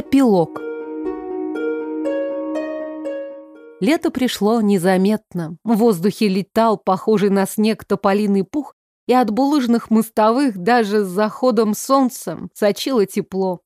Эпилог. Лето пришло незаметно. В воздухе летал, похожий на снег, тополиный пух, и от булыжных мостовых даже с заходом солнца сочило тепло.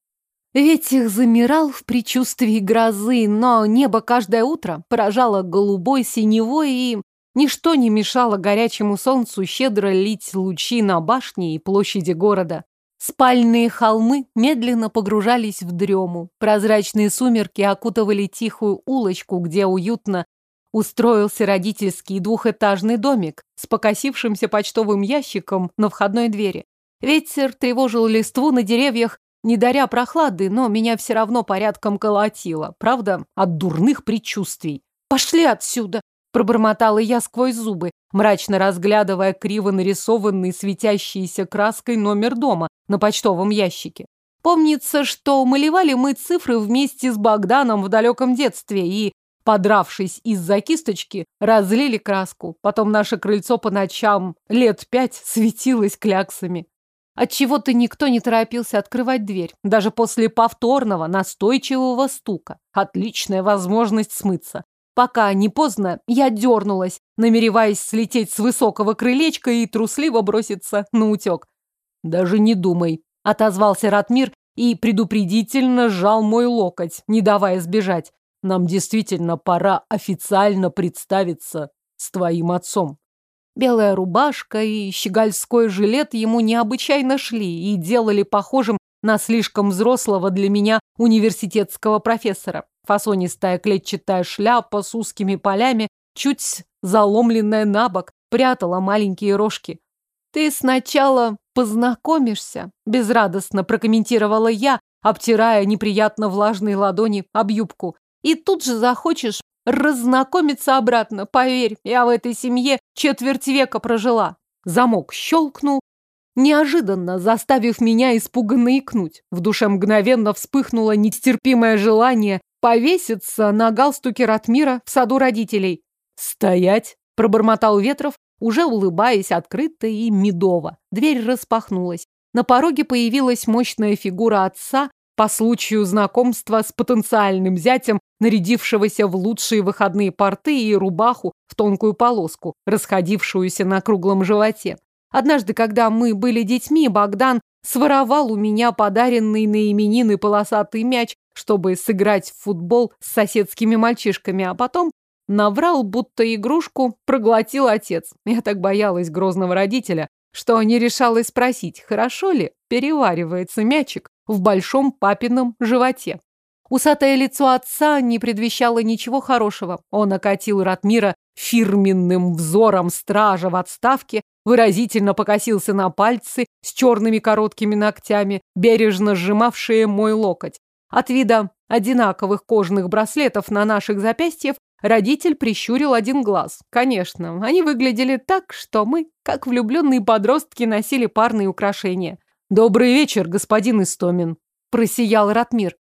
Ветер замирал в предчувствии грозы, но небо каждое утро поражало голубой синевой, и ничто не мешало горячему солнцу щедро лить лучи на башни и площади города. Спальные холмы медленно погружались в дрему. Прозрачные сумерки окутывали тихую улочку, где уютно устроился родительский двухэтажный домик с покосившимся почтовым ящиком на входной двери. Ветер тревожил листву на деревьях, не даря прохлады, но меня все равно порядком колотило. Правда, от дурных предчувствий. «Пошли отсюда!» Пробормотала я сквозь зубы, мрачно разглядывая криво нарисованный светящейся краской номер дома на почтовом ящике. Помнится, что малевали мы цифры вместе с Богданом в далеком детстве и, подравшись из-за кисточки, разлили краску. Потом наше крыльцо по ночам лет пять светилось кляксами. Отчего-то никто не торопился открывать дверь, даже после повторного настойчивого стука. Отличная возможность смыться. Пока не поздно, я дернулась, намереваясь слететь с высокого крылечка и трусливо броситься на утек. «Даже не думай», — отозвался Ратмир и предупредительно сжал мой локоть, не давая сбежать. «Нам действительно пора официально представиться с твоим отцом». Белая рубашка и щегольской жилет ему необычайно шли и делали похожим на слишком взрослого для меня университетского профессора. Фасонистая клетчатая шляпа с узкими полями, чуть заломленная на бок, прятала маленькие рожки. «Ты сначала познакомишься», — безрадостно прокомментировала я, обтирая неприятно влажные ладони об юбку. «И тут же захочешь разнакомиться обратно. Поверь, я в этой семье четверть века прожила». Замок щелкнул, неожиданно заставив меня испуганно икнуть. В душе мгновенно вспыхнуло нестерпимое желание повеситься на галстуке Ратмира в саду родителей. «Стоять!» – пробормотал Ветров, уже улыбаясь открыто и медово. Дверь распахнулась. На пороге появилась мощная фигура отца по случаю знакомства с потенциальным зятем, нарядившегося в лучшие выходные порты и рубаху в тонкую полоску, расходившуюся на круглом животе. Однажды, когда мы были детьми, Богдан своровал у меня подаренный на именины полосатый мяч чтобы сыграть в футбол с соседскими мальчишками, а потом наврал, будто игрушку проглотил отец. Я так боялась грозного родителя, что не решалась спросить, хорошо ли переваривается мячик в большом папином животе. Усатое лицо отца не предвещало ничего хорошего. Он окатил Ратмира фирменным взором стража в отставке, выразительно покосился на пальцы с черными короткими ногтями, бережно сжимавшие мой локоть. От вида одинаковых кожаных браслетов на наших запястьях родитель прищурил один глаз. Конечно, они выглядели так, что мы, как влюбленные подростки, носили парные украшения. «Добрый вечер, господин Истомин», – просиял Ратмир.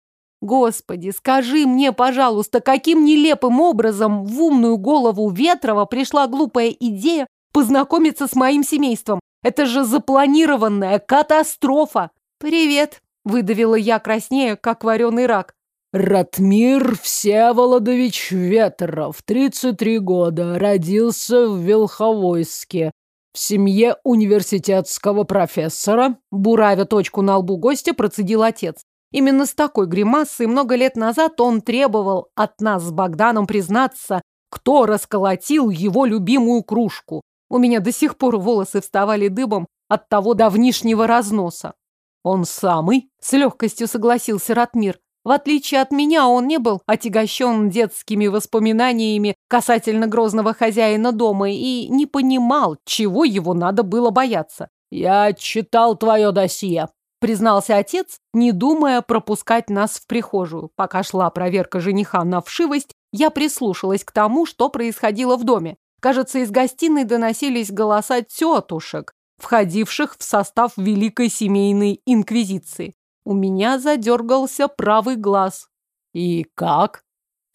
Господи, скажи мне, пожалуйста, каким нелепым образом в умную голову Ветрова пришла глупая идея познакомиться с моим семейством? Это же запланированная катастрофа. Привет, Выдавила я краснее, как вареный рак. Ратмир Всеволодович Ветров, 33 года, родился в Велховойске, в семье университетского профессора. Буравя точку на лбу гостя, процедил отец. Именно с такой гримасой много лет назад он требовал от нас с Богданом признаться, кто расколотил его любимую кружку. У меня до сих пор волосы вставали дыбом от того давнишнего разноса. «Он самый?» — с легкостью согласился Ратмир. В отличие от меня, он не был отягощен детскими воспоминаниями касательно грозного хозяина дома и не понимал, чего его надо было бояться. «Я читал твое досье», — признался отец, не думая пропускать нас в прихожую. Пока шла проверка жениха на вшивость, я прислушалась к тому, что происходило в доме. Кажется, из гостиной доносились голоса тетушек, входивших в состав Великой Семейной Инквизиции. У меня задергался правый глаз. «И как?»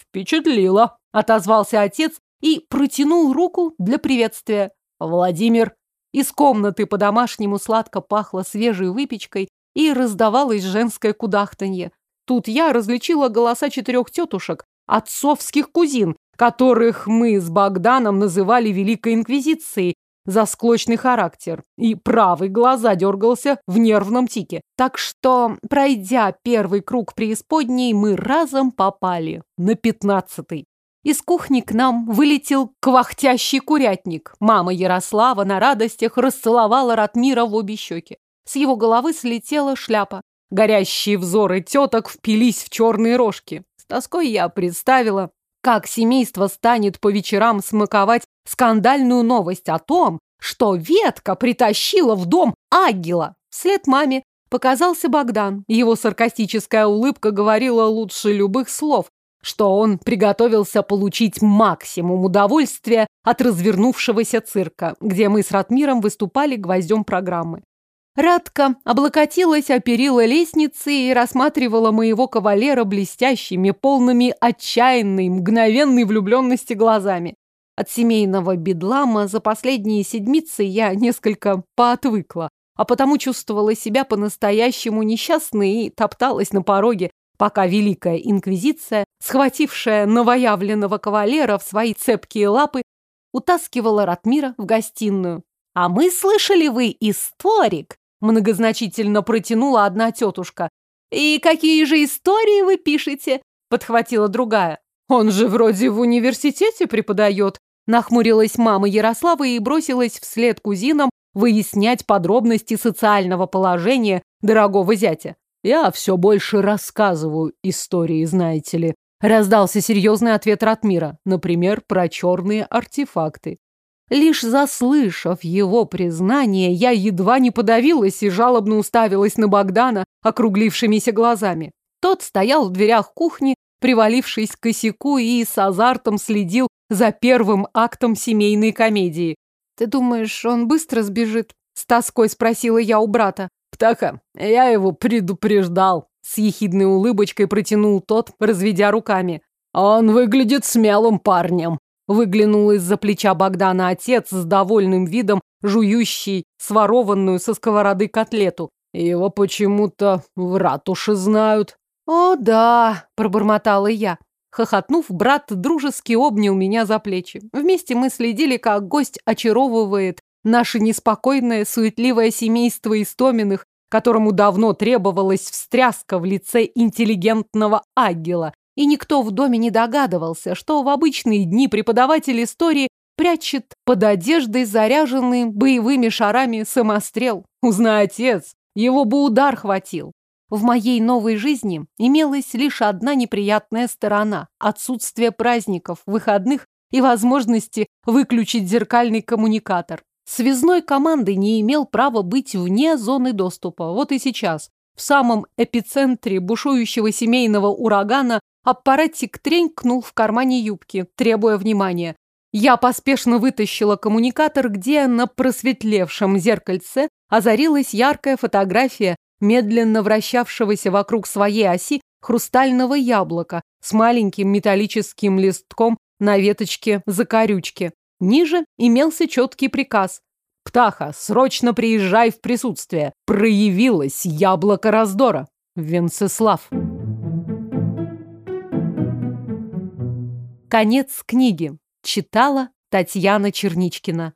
«Впечатлило», — отозвался отец и протянул руку для приветствия. «Владимир». Из комнаты по-домашнему сладко пахло свежей выпечкой и раздавалось женское кудахтанье. Тут я различила голоса четырех тетушек, отцовских кузин, которых мы с Богданом называли Великой Инквизицией за склочный характер, и правый глаз задергался в нервном тике. Так что, пройдя первый круг преисподней, мы разом попали на пятнадцатый. Из кухни к нам вылетел квахтящий курятник. Мама Ярослава на радостях расцеловала Ратмира в обе щеки. С его головы слетела шляпа. Горящие взоры теток впились в черные рожки. С тоской я представила, как семейство станет по вечерам смаковать скандальную новость о том, что ветка притащила в дом агила. Вслед маме показался Богдан. Его саркастическая улыбка говорила лучше любых слов, что он приготовился получить максимум удовольствия от развернувшегося цирка, где мы с Ратмиром выступали гвоздем программы. Радка облокотилась о перила лестницы и рассматривала моего кавалера блестящими, полными отчаянной, мгновенной влюбленности глазами. От семейного бедлама за последние седмицы я несколько поотвыкла, а потому чувствовала себя по-настоящему несчастной и топталась на пороге, пока Великая Инквизиция, схватившая новоявленного кавалера в свои цепкие лапы, утаскивала Ратмира в гостиную. «А мы слышали, вы историк!» Многозначительно протянула одна тетушка. «И какие же истории вы пишете?» подхватила другая. «Он же вроде в университете преподает», нахмурилась мама Ярослава и бросилась вслед кузинам выяснять подробности социального положения дорогого зятя. Я все больше рассказываю истории, знаете ли. Раздался серьезный ответ Ратмира, например, про черные артефакты. Лишь заслышав его признание, я едва не подавилась и жалобно уставилась на Богдана округлившимися глазами. Тот стоял в дверях кухни, привалившись к косяку и с азартом следил за первым актом семейной комедии. «Ты думаешь, он быстро сбежит?» — с тоской спросила я у брата. «Птаха, я его предупреждал», — с ехидной улыбочкой протянул тот, разведя руками. «Он выглядит смелым парнем», — выглянул из-за плеча Богдана отец с довольным видом, жующий сворованную со сковороды котлету. «Его почему-то в ратуше знают». «О, да», — пробормотала я. Хохотнув, брат дружески обнял меня за плечи. Вместе мы следили, как гость очаровывает наше неспокойное, суетливое семейство Истоминых, которому давно требовалась встряска в лице интеллигентного ангела. И никто в доме не догадывался, что в обычные дни преподаватель истории прячет под одеждой заряженный боевыми шарами самострел. Узнай, отец, его бы удар хватил. В моей новой жизни имелась лишь одна неприятная сторона – отсутствие праздников, выходных и возможности выключить зеркальный коммуникатор. Связной команды не имел права быть вне зоны доступа. Вот и сейчас, в самом эпицентре бушующего семейного урагана, аппаратик тренькнул в кармане юбки, требуя внимания. Я поспешно вытащила коммуникатор, где на просветлевшем зеркальце озарилась яркая фотография медленно вращавшегося вокруг своей оси хрустального яблока с маленьким металлическим листком на веточке закорючки. Ниже имелся четкий приказ. «Птаха, срочно приезжай в присутствие! Проявилось яблоко раздора!» Венцеслав. Конец книги. Читала Татьяна Черничкина.